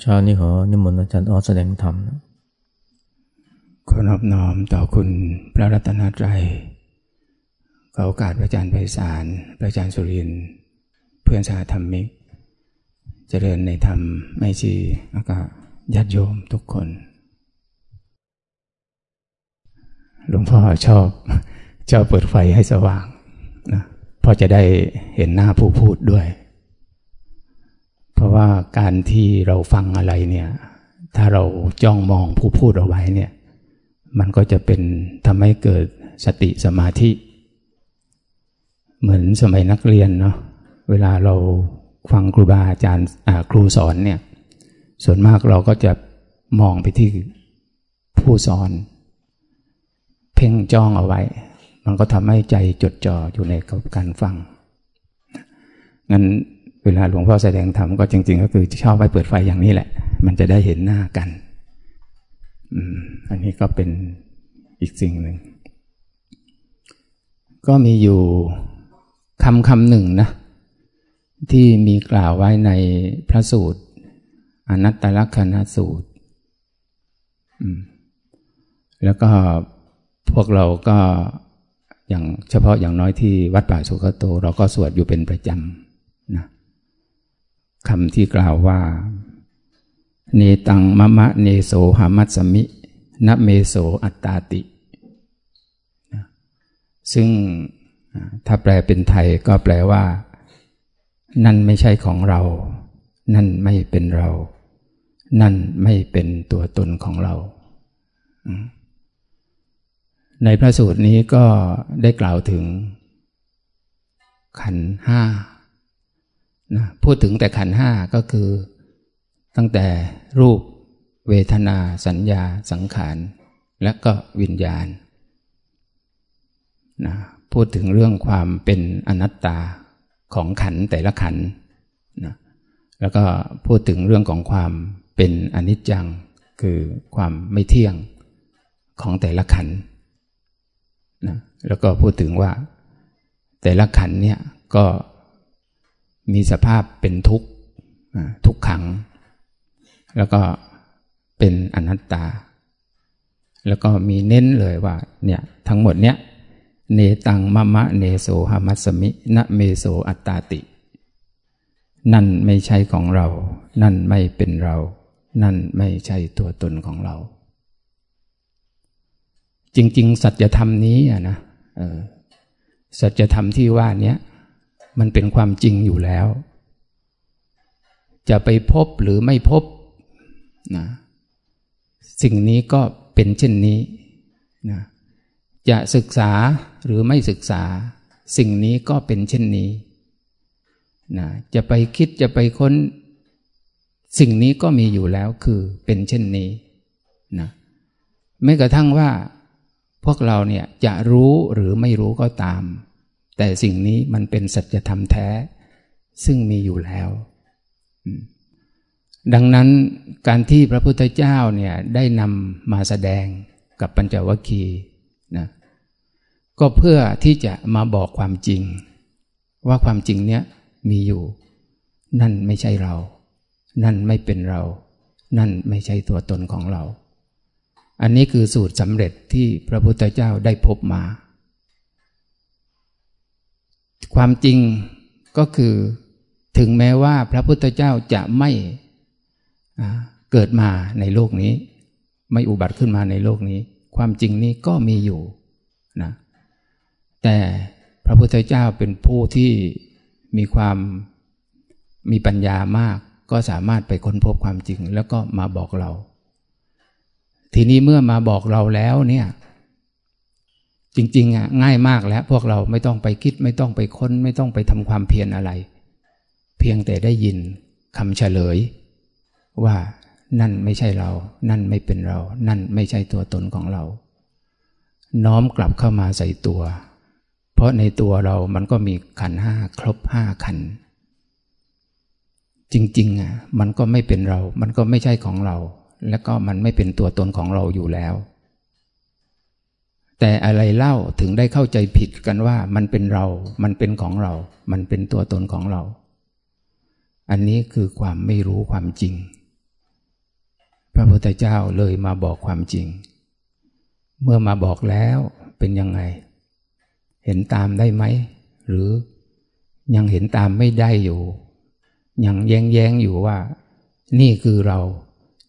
เช้านี้ขอนิมนต์อาจารย์ออสแสดงธรรมนะขอนอบน้อมต่อคุณพระรัตนตรัยขอโอกาสพระอาจารย์ไพศาลพระอาจารย์สุริน เพื่อนสาธรรมิก เจริญในธรรมไม่ชีอากาญาติโยมทุกคน หลวงพ่อชอบชอบเปิดไฟให้สว่างนะพอจะได้เห็นหน้าผู้พูดด้วย ราะว่าการที่เราฟังอะไรเนี่ย ถ้าเราจ้องมองผู้พูดเอาไว้เนี่ย มันก็จะเป็นทำให้เกิดสติสมาธิ เหมือนสมัยนักเรียนเนาะเวลาเราฟังครูบาอาจารย์ครูสอนเนี่ย ส่วนมากเราก็จะมองไปที่ผู้สอน เพ่งจ้องเอาไว้ มันก็ทำให้ใจจดจ่ออยู่ในกับการฟังงั้น เวลาหลวงพ่อแสดงธรรมก็จริง ๆ ก็คือชอบไปเปิดไฟอย่างนี้แหละ มันจะได้เห็นหน้ากัน อืม อันนี้ก็เป็นอีกสิ่งหนึ่ง ก็มีอยู่คำคำหนึ่งนะ ที่มีกล่าวไว้ในพระสูตร อนัตตลักษณสูตร แล้วก็พวกเราก็อย่างเฉพาะอย่างน้อยที่วัดป่าสุขโต เราก็สวดอยู่เป็นประจำนะ คำที่กล่าวว่า เนตังมะมะเนโสหามัตสมินเมโสอัตตาติ ซึ่งถ้าแปลเป็นไทยก็แปลว่า นั่นไม่ใช่ของเรา นั่นไม่เป็นเรา นั่นไม่เป็นตัวตนของเรา ในพระสูตรนี้ก็ได้กล่าวถึงขันห้า นะพูดถึงแต่ขันห้าก็คือ ตั้งแต่รูปเวทนาสัญญาสังขาร และก็วิญญาณนะพูดถึงเรื่องความเป็นอนัตตาของขันแต่ละขันนะแล้วก็พูดถึงเรื่องของความเป็นอนิจจัง คือความไม่เที่ยงของแต่ละขันนะแล้วก็พูดถึงว่า แต่ละขันเนี่ยก็ มีสภาพเป็นทุกข์ทุกขัง แล้วก็เป็นอนัตตา แล้วก็มีเน้นเลยว่าเนี่ยทั้งหมดเนี้ยเนตังมะมะเนโสหามัสมินะเมโสอัตตาติ นั่นไม่ใช่ของเรา นั่นไม่เป็นเรา นั่นไม่ใช่ตัวตนของเรา จริง ๆ สัจธรรมนี้อะนะสัจธรรมที่ว่านี้ มันเป็นความจริงอยู่แล้ว จะไปพบหรือไม่พบนะสิ่งนี้ก็เป็นเช่นนี้นะจะศึกษาหรือไม่ศึกษา สิ่งนี้ก็เป็นเช่นนี้นะจะไปคิดจะไปค้น สิ่งนี้ก็มีอยู่แล้วคือเป็นเช่นนี้นะไม่กระทั่งว่าพวกเราเนี่ยจะรู้หรือไม่รู้ก็ตาม แต่สิ่งนี้มันเป็นสัจธรรมแท้ ซึ่งมีอยู่แล้ว ดังนั้นการที่พระพุทธเจ้าเนี่ยได้นำมาแสดงกับปัญจวัคคีย์นะก็เพื่อที่จะมาบอกความจริง ว่าความจริงเนี้ยมีอยู่ นั่นไม่ใช่เรา นั่นไม่เป็นเรา นั่นไม่ใช่ตัวตนของเรา อันนี้คือสูตรสำเร็จที่พระพุทธเจ้าได้พบมา ความจริงก็คือถึงแม้ว่าพระพุทธเจ้าจะไม่เกิดมาในโลกนี้ ไม่อุบัติขึ้นมาในโลกนี้ ความจริงนี้ก็มีอยู่นะแต่พระพุทธเจ้าเป็นผู้ที่มีความมีปัญญามาก ก็สามารถไปค้นพบความจริงแล้วก็มาบอกเรา ทีนี้เมื่อมาบอกเราแล้วเนี่ย จริงๆอะง่ายมากแล้ว พวกเราไม่ต้องไปคิด ไม่ต้องไปค้น ไม่ต้องไปทำความเพียรอะไร เพียงแต่ได้ยินคำเฉลย ว่านั่นไม่ใช่เรา นั่นไม่เป็นเรา นั่นไม่ใช่ตัวตนของเรา น้อมกลับเข้ามาใส่ตัว เพราะในตัวเรามันก็มีขันห้าครบห้าขัน จริงๆอะมันก็ไม่เป็นเรา มันก็ไม่ใช่ของเรา แล้วก็มันไม่เป็นตัวตนของเราอยู่แล้ว แต่อะไรเล่าถึงได้เข้าใจผิดกันว่ามันเป็นเรา มันเป็นของเรา มันเป็นตัวตนของเรา อันนี้คือความไม่รู้ความจริง พระพุทธเจ้าเลยมาบอกความจริง เมื่อมาบอกแล้วเป็นยังไง เห็นตามได้ไหม หรือยังเห็นตามไม่ได้อยู่ ยังแย้งแย้งอยู่ว่า นี่คือเรา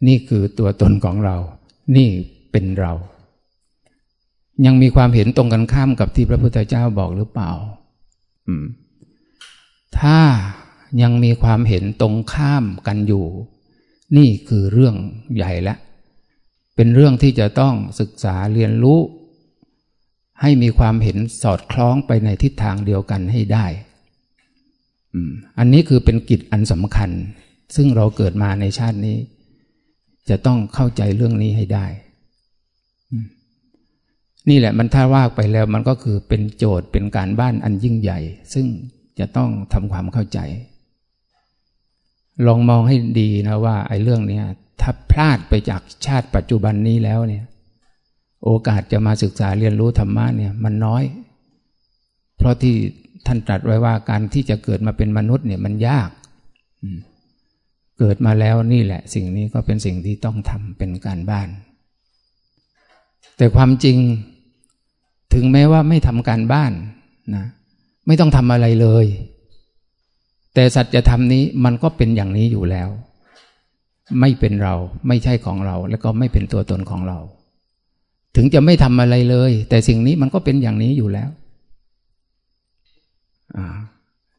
นี่คือตัวตนของเรา นี่เป็นเรา ยังมีความเห็นตรงกันข้ามกับที่พระพุทธเจ้าบอกหรือเปล่าอืมถ้ายังมีความเห็นตรงข้ามกันอยู่ นี่คือเรื่องใหญ่และ เป็นเรื่องที่จะต้องศึกษาเรียนรู้ ให้มีความเห็นสอดคล้องไปในทิศทางเดียวกันให้ได้ อันนี้คือเป็นกิจอันสำคัญ ซึ่งเราเกิดมาในชาตินี้ จะต้องเข้าใจเรื่องนี้ให้ได้ นี่แหละมันถ้าว่าไปแล้วมันก็คือเป็นโจทย์เป็นการบ้านอันยิ่งใหญ่ ซึ่งจะต้องทำความเข้าใจ ลองมองให้ดีนะว่าไอ้เรื่องนี้ถ้าพลาดไปจากชาติปัจจุบันนี้แล้วเนี่ย โอกาสจะมาศึกษาเรียนรู้ธรรมะเนี่ยมันน้อย เพราะที่ท่านตรัสไว้ว่าการที่จะเกิดมาเป็นมนุษย์เนี่ยมันยาก เกิดมาแล้วนี่แหละ สิ่งนี้ก็เป็นสิ่งที่ต้องทำเป็นการบ้าน แต่ความจริง ถึงแม้ว่าไม่ทำการบ้านนะไม่ต้องทำอะไรเลย แต่สัจธรรมนี้มันก็เป็นอย่างนี้อยู่แล้ว ไม่เป็นเราไม่ใช่ของเรา แล้วก็ไม่เป็นตัวตนของเรา ถึงจะไม่ทำอะไรเลย แต่สิ่งนี้มันก็เป็นอย่างนี้อยู่แล้ว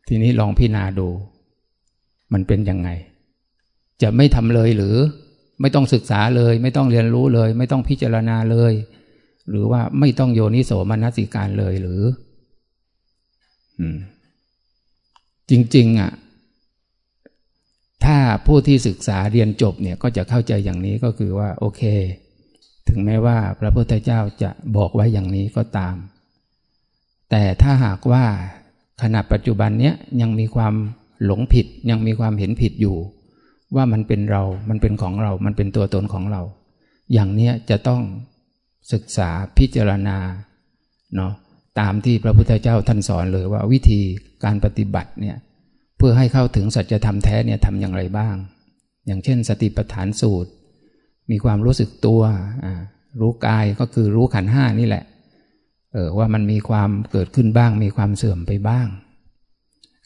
ทีนี้ลองพิจารณาดู มันเป็นยังไง จะไม่ทำเลยหรือ ไม่ต้องศึกษาเลย ไม่ต้องเรียนรู้เลย ไม่ต้องพิจารณาเลย หรือว่าไม่ต้องโยนิโสมนสิการเลยหรือจริง ๆอะ ถ้าผู้ที่ศึกษาเรียนจบเนี่ยก็จะเข้าใจอย่างนี้ก็คือว่า โอเค ถึงแม้ว่าพระพุทธเจ้าจะบอกไว้อย่างนี้ก็ตาม แต่ถ้าหากว่าขณะปัจจุบันเนี้ยยังมีความหลงผิด ยังมีความเห็นผิดอยู่ ว่ามันเป็นเรา มันเป็นของเรา มันเป็นตัวตนของเรา อย่างเนี้ยจะต้อง ศึกษาพิจารณาเนาะตามที่พระพุทธเจ้าท่านสอนเลยว่าวิธีการปฏิบัติเนี่ยเพื่อให้เข้าถึงสัจธรรมแท้เนี่ยทำอย่างไรบ้าง อย่างเช่น สติปัฏฐานสูตร มีความรู้สึกตัว รู้กายก็คือรู้ขันห้านี่แหละเออว่ามันมีความเกิดขึ้นบ้าง มีความเสื่อมไปบ้าง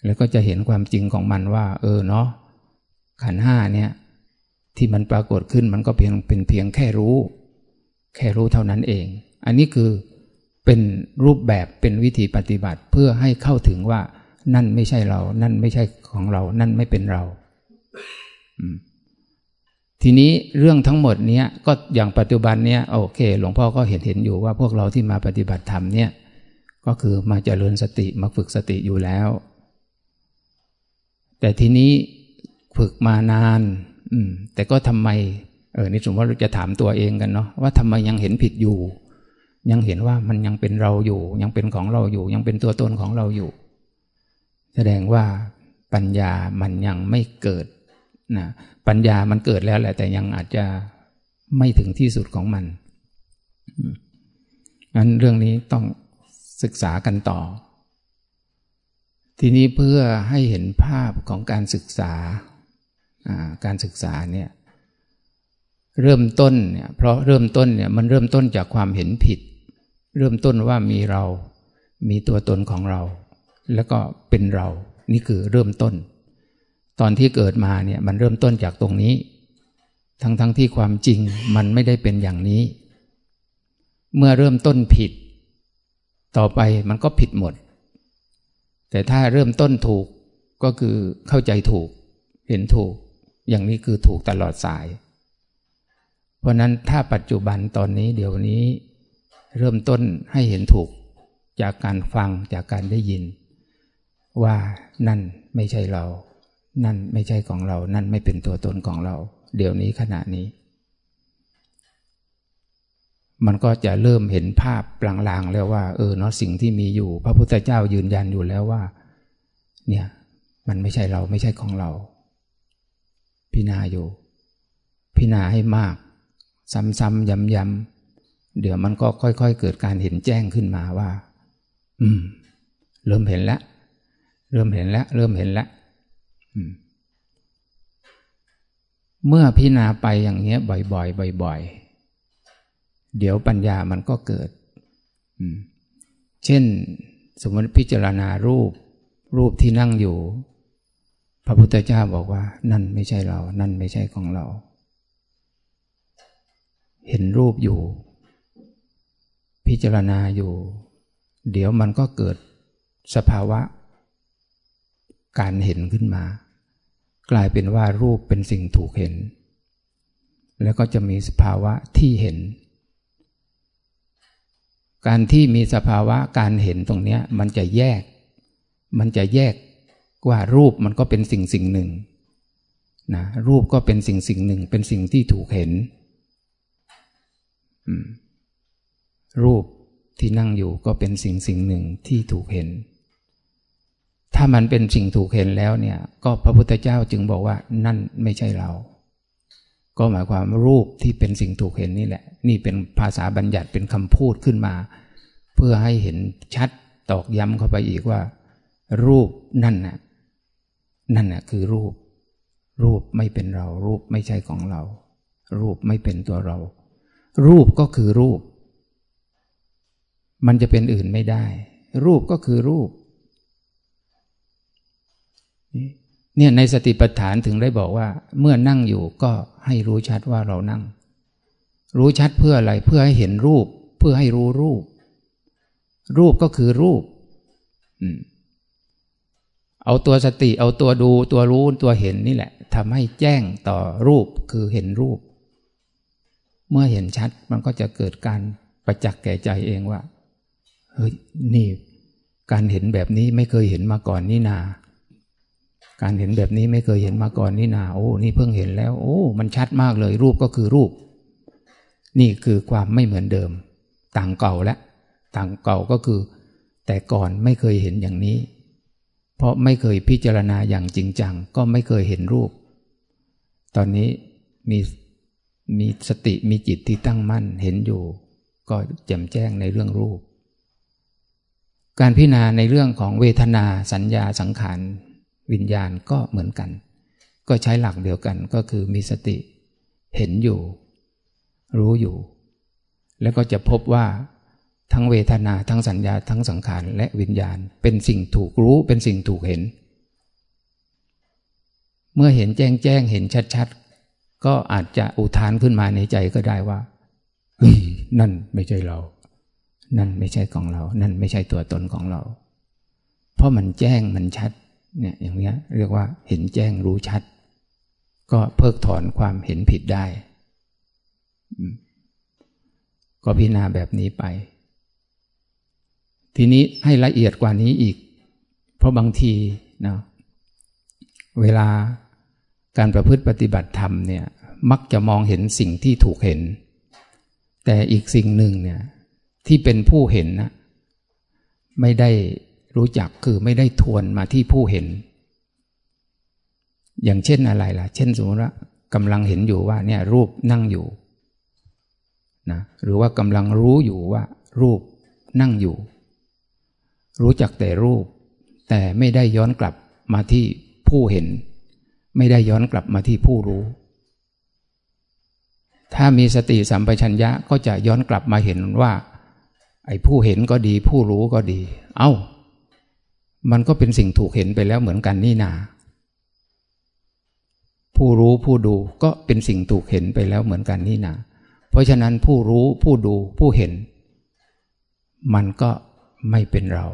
แล้วก็จะเห็นความจริงของมันว่า เออเนาะขันห้าเนี่ยที่มันปรากฏขึ้นมันก็เพียงเป็นเพียงแค่รู้ แค่รู้เท่านั้นเอง อันนี้คือเป็นรูปแบบเป็นวิธีปฏิบัติเพื่อให้เข้าถึงว่า นั่นไม่ใช่เรา นั่นไม่ใช่ของเรา นั่นไม่เป็นเรา ทีนี้เรื่องทั้งหมดเนี้ยก็อย่างปัจจุบันเนี้ยโอเค หลวงพ่อก็เห็นเห็นอยู่ว่าพวกเราที่มาปฏิบัติธรรมเนี่ย ก็คือมาเจริญสติมาฝึกสติอยู่แล้ว แต่ทีนี้ฝึกมานาน แต่ก็ทำไม เออนี่สมมติเราจะถามตัวเองกันเนาะว่าทำไมยังเห็นผิดอยู่ ยังเห็นว่ามันยังเป็นเราอยู่ ยังเป็นของเราอยู่ ยังเป็นตัวตนของเราอยู่ แสดงว่าปัญญามันยังไม่เกิดนะปัญญามันเกิดแล้วแหละ แต่ยังอาจจะไม่ถึงที่สุดของมันงั้นเรื่องนี้ต้องศึกษากันต่อ ทีนี้เพื่อให้เห็นภาพของการศึกษาการศึกษาเนี่ย เริ่มต้นเนี่ยเพราะเริ่มต้นเนี่ยมันเริ่มต้นจากความเห็นผิด เริ่มต้นว่ามีเรา มีตัวตนของเรา แล้วก็เป็นเรา นี่คือเริ่มต้น ตอนที่เกิดมาเนี่ยมันเริ่มต้นจากตรงนี้ ทั้งๆทที่ความจริงมันไม่ได้เป็นอย่างนี้ เมื่อเริ่มต้นผิด ต่อไปมันก็ผิดหมด แต่ถ้าเริ่มต้นถูกก็คือเข้าใจถูก เห็นถูก อย่างนี้คือถูกตลอดสาย เพราะนั้นถ้าปัจจุบันตอนนี้เดี๋ยวนี้ เริ่มต้นให้เห็นถูกจากการฟังจากการได้ยิน ว่านั่นไม่ใช่เรา นั่นไม่ใช่ของเรา นั่นไม่เป็นตัวตนของเรา เดี๋ยวนี้ขณะนี้ มันก็จะเริ่มเห็นภาพลางๆแล้วว่า เออเนาะสิ่งที่มีอยู่ พระพุทธเจ้ายืนยันอยู่แล้วว่า เนี่ย มันไม่ใช่เราไม่ใช่ของเรา พินาอยู่ พินาให้มาก ซ้ำๆย้ำๆเดี๋ยวมันก็ค่อย ๆ เกิดการเห็นแจ้งขึ้นมาว่า อืม เริ่มเห็นแล้วเริ่มเห็นแล้วเริ่มเห็นแล้วเมื่อพิจารณาไปอย่างเงี้ย บ่อยๆบ่อย ๆ เดี๋ยวปัญญามันก็เกิดเช่น สมมติพิจารณารูป รูปที่นั่งอยู่ พระพุทธเจ้าบอกว่า นั่นไม่ใช่เรา นั่นไม่ใช่ของเรา เห็นรูปอยู่ พิจารณาอยู่ เดี๋ยวมันก็เกิดสภาวะ การเห็นขึ้นมา กลายเป็นว่ารูปเป็นสิ่งถูกเห็น แล้วก็จะมีสภาวะที่เห็น การที่มีสภาวะการเห็นตรงนี้มันจะแยก มันจะแยกว่ารูปมันก็เป็นสิ่งสิ่งหนึ่งนะรูปก็เป็นสิ่งสิ่งหนึ่ง เป็นสิ่งที่ถูกเห็น รูปที่นั่งอยู่ก็เป็นสิ่งสิ่งหนึ่งที่ถูกเห็น ถ้ามันเป็นสิ่งถูกเห็นแล้วเนี่ย ก็พระพุทธเจ้าจึงบอกว่านั่นไม่ใช่เรา ก็หมายความรูปที่เป็นสิ่งถูกเห็นนี่แหละ นี่เป็นภาษาบัญญัติเป็นคำพูดขึ้นมา เพื่อให้เห็นชัดตอกย้ำเข้าไปอีกว่า รูปนั่นน่ะนั่นน่ะคือรูป รูปไม่เป็นเรา รูปไม่ใช่ของเรา รูปไม่เป็นตัวเรา รูปก็คือรูป มันจะเป็นอื่นไม่ได้ รูปก็คือรูป เนี่ยในสติปัฏฐานถึงได้บอกว่า เมื่อนั่งอยู่ก็ให้รู้ชัดว่าเรานั่ง รู้ชัดเพื่ออะไร เพื่อให้เห็นรูป เพื่อให้รู้รูป รูปก็คือรูป เอาตัวสติ เอาตัวดู ตัวรู้ ตัวเห็นนี่แหละทำให้แจ้งต่อรูปคือเห็นรูป เมื่อเห็นชัดมันก็จะเกิดการประจักษ์แก่ใจเองว่าเฮ้ยนี่การเห็นแบบนี้ไม่เคยเห็นมาก่อนนี่นา การเห็นแบบนี้ไม่เคยเห็นมาก่อนนี่นา โอ้ นี่เพิ่งเห็นแล้ว โอ้ มันชัดมากเลย รูปก็คือรูป นี่คือความไม่เหมือนเดิม ต่างเก่าและ ต่างเก่าก็คือ แต่ก่อนไม่เคยเห็นอย่างนี้ เพราะไม่เคยพิจารณาอย่างจริงจัง ก็ไม่เคยเห็นรูป ตอนนี้มี มีสติมีจิตที่ตั้งมั่นเห็นอยู่ ก็แจ่มแจ้งในเรื่องรูป การพิจารณาในเรื่องของเวทนาสัญญาสังขารวิญญาณก็เหมือนกัน ก็ใช้หลักเดียวกันก็คือมีสติ เห็นอยู่ รู้อยู่ แล้วก็จะพบว่าทั้งเวทนาทั้งสัญญาทั้งสังขารและวิญญาณ เป็นสิ่งถูกรู้เป็นสิ่งถูกเห็น เมื่อเห็นแจ้งแจ้งเห็นชัดๆ ก็อาจจะอุทานขึ้นมาในใจก็ได้ว่านั่นไม่ใช่เรา นั่นไม่ใช่ของเรา นั่นไม่ใช่ตัวตนของเรา เพราะมันแจ้งมันชัด เนี่ย อย่างเงี้ย เรียกว่า เห็นแจ้งรู้ชัด ก็เพิกถอนความเห็นผิดได้ ก็พิจารณาแบบนี้ไป ทีนี้ให้ละเอียดกว่านี้อีก เพราะบางทีนะเวลา การประพฤติปฏิบัติธรรมเนี่ยมักจะมองเห็นสิ่งที่ถูกเห็น แต่อีกสิ่งหนึ่งเนี่ยที่เป็นผู้เห็นนะไม่ได้รู้จักคือไม่ได้ทวนมาที่ผู้เห็น อย่างเช่นอะไรล่ะ เช่นสมมติว่ากำลังเห็นอยู่ว่าเนี่ยรูปนั่งอยู่นะหรือว่ากำลังรู้อยู่ว่า รูปนั่งอยู่ รู้จักแต่รูป แต่ไม่ได้ย้อนกลับมาที่ผู้เห็น ไม่ได้ย้อนกลับมาที่ผู้รู้ ถ้ามีสติสัมปชัญญะก็จะย้อนกลับมาเห็นว่า ไอ้ผู้เห็นก็ดี ผู้รู้ก็ดี เอา้า มันก็เป็นสิ่งถูกเห็นไปแล้วเหมือนกันนี่นา ผู้รู้ผู้ดูก็เป็นสิ่งถูกเห็นไปแล้วเหมือนกันนี่นา เพราะฉะนั้นผู้รู้ผู้ดูผู้เห็น มันก็ไม่เป็นเรา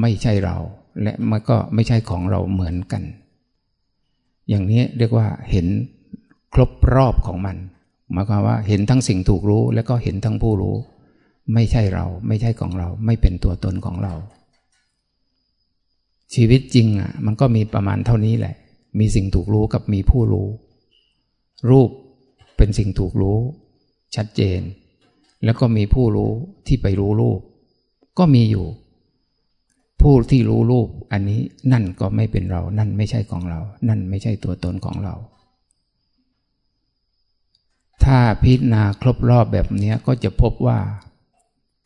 ไม่ใช่เรา และมันก็ไม่ใช่ของเราเหมือนกัน อย่างนี้เรียกว่าเห็นครบรอบของมัน หมายความว่าเห็นทั้งสิ่งถูกรู้ และก็เห็นทั้งผู้รู้ ไม่ใช่เรา ไม่ใช่ของเรา ไม่เป็นตัวตนของเรา ชีวิตจริงอะ มันก็มีประมาณเท่านี้แหละ มีสิ่งถูกรู้กับมีผู้รู้ รูปเป็นสิ่งถูกรู้ ชัดเจน แล้วก็มีผู้รู้ที่ไปรู้รูป ก็มีอยู่ ผู้ที่รู้รูปอันนี้นั่นก็ไม่เป็นเรา นั่นไม่ใช่ของเรา นั่นไม่ใช่ตัวตนของเรา ถ้าพิจารณาครบรอบแบบนี้ก็จะพบว่า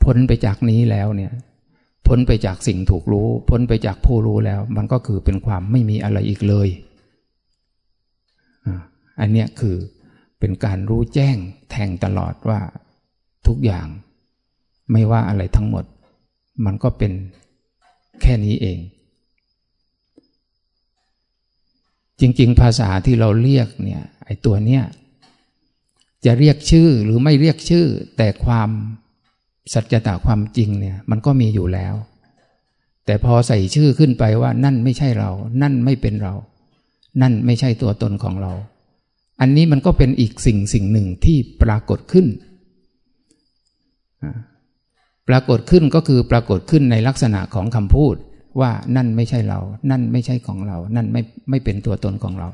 พ้นไปจากนี้แล้วเนี่ยพ้นไปจากสิ่งถูกรู้ พ้นไปจากผู้รู้แล้ว มันก็คือเป็นความไม่มีอะไรอีกเลย อันเนี้ยคือเป็นการรู้แจ้งแทงตลอดว่าทุกอย่าง ไม่ว่าอะไรทั้งหมด มันก็เป็น แค่นี้เอง จริง ๆ ภาษาที่เราเรียกเนี่ยไอ้ตัวเนี้ยจะเรียกชื่อหรือไม่เรียกชื่อ แต่ความสัจจะความจริงเนี่ย มันก็มีอยู่แล้ว แต่พอใส่ชื่อขึ้นไปว่า นั่นไม่ใช่เรา นั่นไม่เป็นเรา นั่นไม่ใช่ตัวตนของเรา อันนี้มันก็เป็นอีกสิ่งสิ่งหนึ่งที่ปรากฏขึ้น ปรากฏขึ้นก็คือปรากฏขึ้นในลักษณะของคำพูดว่านั่นไม่ใช่เรา นั่นไม่ใช่ของเรา นั่นไม่ไม่เป็นตัวตนของเรา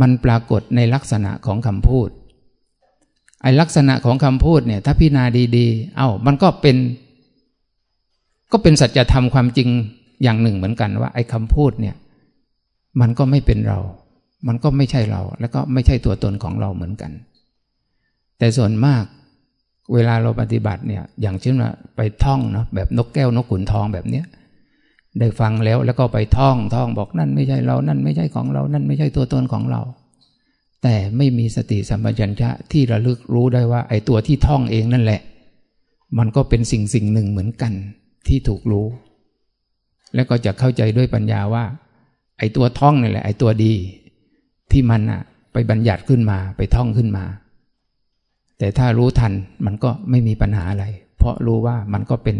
มันปรากฏในลักษณะของคำพูด ไอลักษณะของคำพูดเนี่ย ถ้าพิจารณาดีๆ เอา้า มันก็เป็น ก็เป็นสัจธรรมความจริงอย่างหนึ่งเหมือนกันว่า ไอ้คำพูดเนี่ย มันก็ไม่เป็นเรา มันก็ไม่ใช่เรา แล้วก็ไม่ใช่ตัวตนของเราเหมือนกัน แต่ส่วนมาก เวลาเราปฏิบัติเนี่ย อย่างเช่นว่าไปท่องเนาะแบบนกแก้วนกขุนทองแบบเนี้ยได้ฟังแล้วแล้วก็ไปท่องท่องบอกนั่นไม่ใช่เรา นั่นไม่ใช่ของเรา นั่นไม่ใช่ตัวตนของเรา แต่ไม่มีสติสัมปชัญญะที่ระลึกรู้ได้ว่า ไอ้ตัวที่ท่องเองนั่นแหละ มันก็เป็นสิ่งสิ่งหนึ่งเหมือนกันที่ถูกรู้ แล้วก็จะเข้าใจด้วยปัญญาว่า ไอ้ตัวท่องนี่แหละ ไอ้ตัวดี ที่มันอะไปบัญญัติขึ้นมาไปท่องขึ้นมา แต่ถ้ารู้ทันมันก็ไม่มีปัญหาอะไร เพราะรู้ว่ามันก็เป็น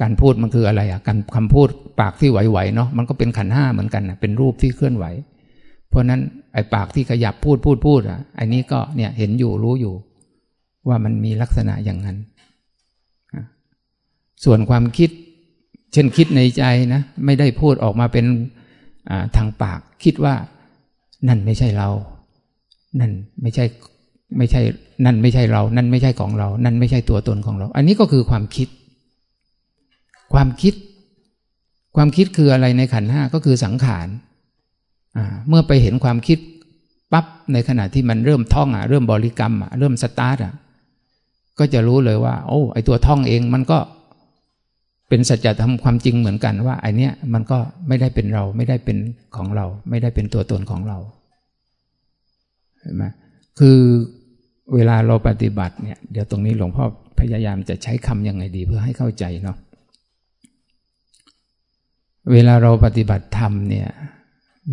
การพูดมันคืออะไรอะการคำพูดปากที่ไหวๆเนาะมันก็เป็นขันห้าเหมือนกันนะเป็นรูปที่เคลื่อนไหว เพราะนั้นไอ้ปากที่ขยับพูดพูดพูดอะไอันนี้ก็เนี่ยเห็นอยู่รู้อยู่ ว่ามันมีลักษณะอย่างนั้น ส่วนความคิด เช่นคิดในใจนะ ไม่ได้พูดออกมาเป็นทางปาก คิดว่านั่นไม่ใช่เรา นั่นไม่ใช่ ไม่ใช่นั่นไม่ใช่เรา นั่นไม่ใช่ของเรา นั่นไม่ใช่ตัวตนของเรา อันนี้ก็คือความคิด ความคิด ความคิดคืออะไรในขันห้าก็คือสังขารเมื่อไปเห็นความคิดปั๊บในขณะที่มันเริ่มท่องอะเริ่มบริกรรมอะเริ่มสตาร์ทอะก็จะรู้เลยว่า โอ้ไอตัวท่องเองมันก็เป็นสัจธรรมความจริงเหมือนกันว่าไอเนี้ยมันก็ไม่ได้เป็นเราไม่ได้เป็นของเรา ไม่ได้เป็นตัวตนของเราเห็นไหมคือ เวลาเราปฏิบัติเนี่ยเดี๋ยวตรงนี้หลวงพ่อพยายามจะใช้คำยังไงดีเพื่อให้เข้าใจเนาะเวลาเราปฏิบัติธรรมเนี่ย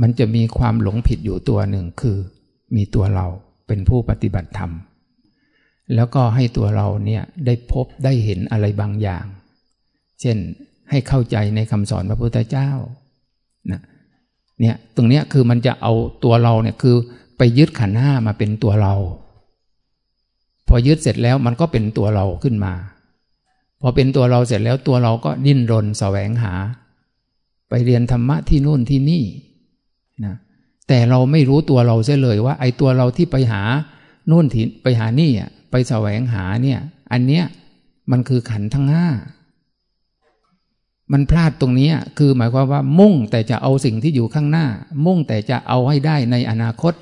มันจะมีความหลงผิดอยู่ตัวหนึ่งคือ มีตัวเราเป็นผู้ปฏิบัติธรรม แล้วก็ให้ตัวเราเนี่ยได้พบได้เห็นอะไรบางอย่าง เช่นให้เข้าใจในคำสอนพระพุทธเจ้านะเนี่ยตรงเนี้ยคือมันจะเอาตัวเราเนี่ยคือไปยึดขันห้ามาเป็นตัวเรา พอยึดเสร็จแล้วมันก็เป็นตัวเราขึ้นมา พอเป็นตัวเราเสร็จแล้วตัวเราก็ดิ้นรนแสวงหา ไปเรียนธรรมะที่นู่นที่นี่นะแต่เราไม่รู้ตัวเราเสียเลยว่า ไอ้ตัวเราที่ไปหานู่นถิ่ไปหานี่อะไปแสวงหาเนี่ย อันเนี้ยมันคือขันทั้งห้ามันพลาดตรงนี้คือหมายความว่ามุ่งแต่จะเอาสิ่งที่อยู่ข้างหน้า มุ่งแต่จะเอาให้ได้ในอนาคต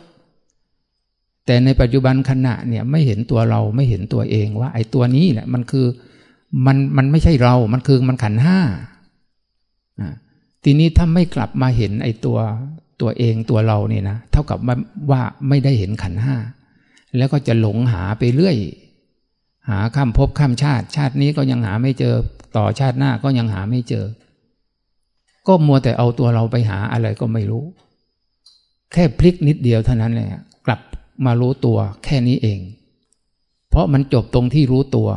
แต่ในปัจจุบันขณะเนี่ยไม่เห็นตัวเราไม่เห็นตัวเองว่า ไอ้ตัวนี้แหละมันคือมันมันไม่ใช่เรา มันคือมันขันห้าทีนี้ถ้าไม่กลับมาเห็นไอ้ตัวตัวเองตัวเราเนี่ยนะเท่ากับว่าไม่ได้เห็นขันห้าแล้วก็จะหลงหาไปเรื่อย หาข้ามภพข้ามชาติ ชาตินี้ก็ยังหาไม่เจอต่อชาติหน้าก็ยังหาไม่เจอ ก็มัวแต่เอาตัวเราไปหาอะไรก็ไม่รู้ แค่พลิกนิดเดียวเท่านั้นแหละ มารู้ตัวแค่นี้เอง เพราะมันจบตรงที่รู้ตัว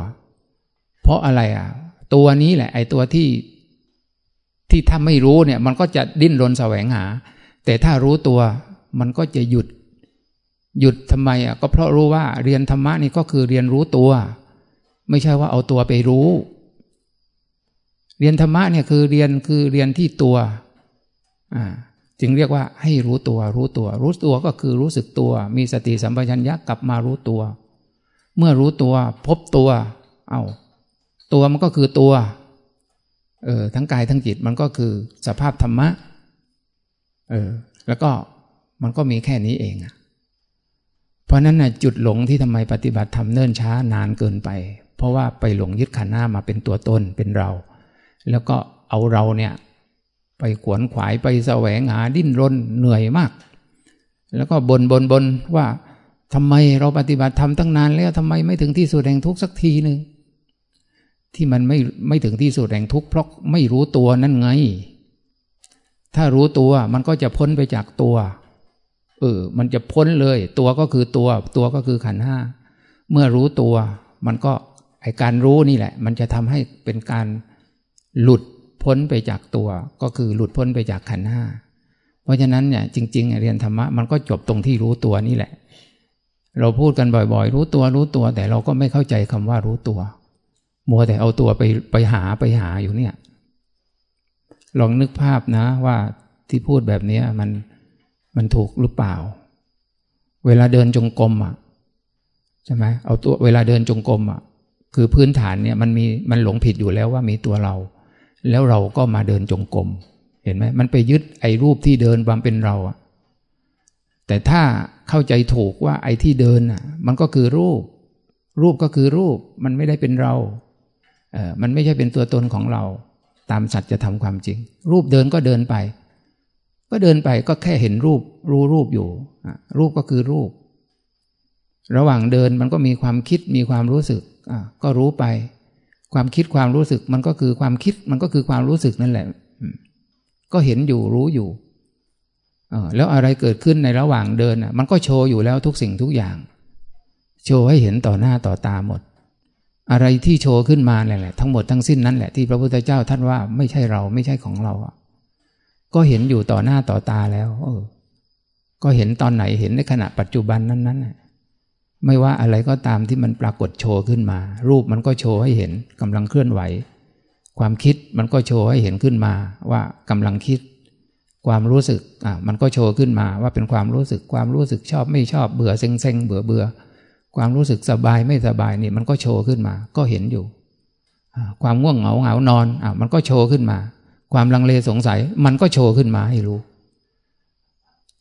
เพราะอะไรอะ ตัวนี้แหละ ไอ้ตัวที่ที่ถ้าไม่รู้เนี่ย มันก็จะดิ้นรนแสวงหา แต่ถ้ารู้ตัวมันก็จะหยุด หยุดทำไมอะก็เพราะรู้ว่าเรียนธรรมะนี่ก็คือเรียนรู้ตัว ไม่ใช่ว่าเอาตัวไปรู้ เรียนธรรมะเนี่ยคือเรียนคือเรียนที่ตัวอ่า จึงเรียกว่าให้รู้ตัวรู้ตัว รู้ตัวก็คือรู้สึกตัว มีสติสัมปชัญญะกลับมารู้ตัว เมื่อรู้ตัวพบตัว เอา้าตัวมันก็คือตัวเออทั้งกายทั้งจิตมันก็คือสภาพธรรมะเออแล้วก็มันก็มีแค่นี้เองอะเพราะนั้นนะจุดหลงที่ทำไมปฏิบัติทำเนิ่นช้านานเกินไป เพราะว่าไปหลงยึดขันหน้ามาเป็นตัวตนเป็นเรา แล้วก็เอาเราเนี่ย ไปขวนขวายไปแสวงหาดิ้นรนเหนื่อยมาก แล้วก็บนบนบนว่าทำไมเราปฏิบัติทำตั้งนานแล้วทำไมไม่ถึงที่สุดแห่งทุกข์สักทีหนึ่งที่มันไม่ไม่ถึงที่สุดแห่งทุกข์เพราะไม่รู้ตัวนั่นไง ถ้ารู้ตัวมันก็จะพ้นไปจากตัวเออมันจะพ้นเลย ตัวก็คือตัว ตัวก็คือขันห้าเมื่อรู้ตัว มันก็ไอการรู้นี่แหละ มันจะทำให้เป็นการหลุด พ้นไปจากตัวก็คือหลุดพ้นไปจากขันห้าเพราะฉะนั้นเนี่ยจริงๆเรียนธรรมะมันก็จบตรงที่รู้ตัวนี่แหละ เราพูดกันบ่อยๆ รู้ตัวรู้ตัว แต่เราก็ไม่เข้าใจคำว่ารู้ตัว มัวแต่เอาตัวไปไปหาไปหาอยู่เนี่ย ลองนึกภาพนะว่าที่พูดแบบนี้มันมันถูกหรือเปล่า เวลาเดินจงกรมอะใช่ไหมเอาตัวเวลาเดินจงกรมอะคือพื้นฐานเนี่ยมันมีมันหลงผิดอยู่แล้วว่ามีตัวเรา แล้วเราก็มาเดินจงกรมเห็นไหมมันไปยึดไอ้รูปที่เดินความเป็นเราอะแต่ถ้าเข้าใจถูกว่าไอ้ที่เดินอะมันก็คือรูป รูปก็คือรูปมันไม่ได้เป็นเราเออมันไม่ใช่เป็นตัวตนของเรา ตามสัจจะทำความจริง รูปเดินก็เดินไป ก็เดินไปก็แค่เห็นรูป รู้รูปอยู่ รูปก็คือรูป ระหว่างเดินมันก็มีความคิดมีความรู้สึกก็รู้ไป ความคิดความรู้สึกมันก็คือความคิดมันก็คือความรู้สึกนั่นแหละก็เห็นอยู่รู้อยู่แล้วอะไรเกิดขึ้นในระหว่างเดินมันก็โชว์อยู่แล้วทุกสิ่งทุกอย่าง โชว์ให้เห็นต่อหน้าต่อตาหมด อะไรที่โชว์ขึ้นมาแหละ ทั้งหมดทั้งสิ้นนั้นแหละที่พระพุทธเจ้าท่านว่าไม่ใช่เราไม่ใช่ของเราอะก็เห็นอยู่ต่อหน้าต่อตาแล้ว เออ ก็เห็นตอนไหนเห็นในขณะปัจจุบันนั้นๆ ไม่ว่าอะไรก็ตามที่มันปรากฏโชว์ขึ้นมา รูปมันก็โชว์ให้เห็นกำลังเคลื่อนไหว ความคิดมันก็โชว์ให้เห็นขึ้นมาว่ากำลังคิด ความรู้สึกอะมันก็โชว์ขึ้นมาว่าเป็นความรู้สึกความรู้สึกชอบไม่ชอบเบื่อเซ็งเซ็งเบื่อเบื่อความรู้สึกสบายไม่สบายนี่มันก็โชว์ขึ้นมา ก็เห็นอยู่ ความง่วงเหงาเหงานอนอะมันก็โชว์ขึ้นมา ความลังเลสงสัยมันก็โชว์ขึ้นมาให้รู้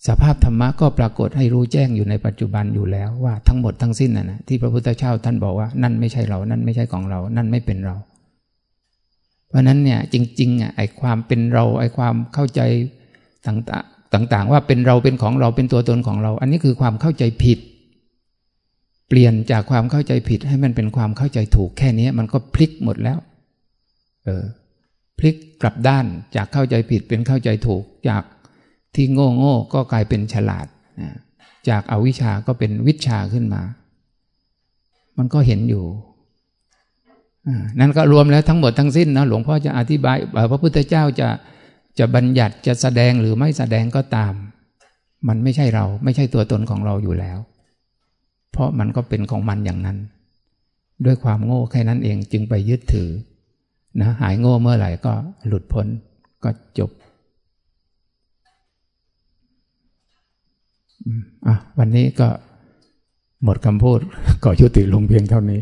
สภาพธรรมะก็ปรากฏให้รู้แจ้งอยู่ในปัจจุบันอยู่แล้วว่าทั้งหมดทั้งสิ้นน่ะนะที่พระพุทธเจ้าท่านบอกว่านั่นไม่ใช่เรา นั่นไม่ใช่ของเรา นั่นไม่เป็นเรา เพราะนั้นเนี่ยจริงๆอะไอความเป็นเราไอความเข้าใจต่าง ๆ ว่าเป็นเราเป็นของเราเป็นตัวตนของเรา อันนี้คือความเข้าใจผิด เปลี่ยนจากความเข้าใจผิดให้มันเป็นความเข้าใจถูกแค่นี้มันก็พลิกหมดแล้ว เออพลิกกลับด้านจากเข้าใจผิดเป็นเข้าใจถูกจาก ที่โง่โง่ก็กลายเป็นฉลาดจากอาวิชาก็เป็นวิชาขึ้นมา มันก็เห็นอยู่นั่นก็รวมแล้วทั้งหมดทั้งสิ้นนะหลวงพ่อจะอธิบายพระพุทธเจ้าจะจะบัญญัติจะแสดงหรือไม่แสดงก็ตาม มันไม่ใช่เราไม่ใช่ตัวตนของเราอยู่แล้ว เพราะมันก็เป็นของมันอย่างนั้น ด้วยความโง่แค่นั้นเองจึงไปยึดถือนะหายโง่เมื่อไหร่ก็หลุดพ้นก็จบ อะวันนี้ก็หมดคำพูดก็ยุติลงเพียงเท่านี้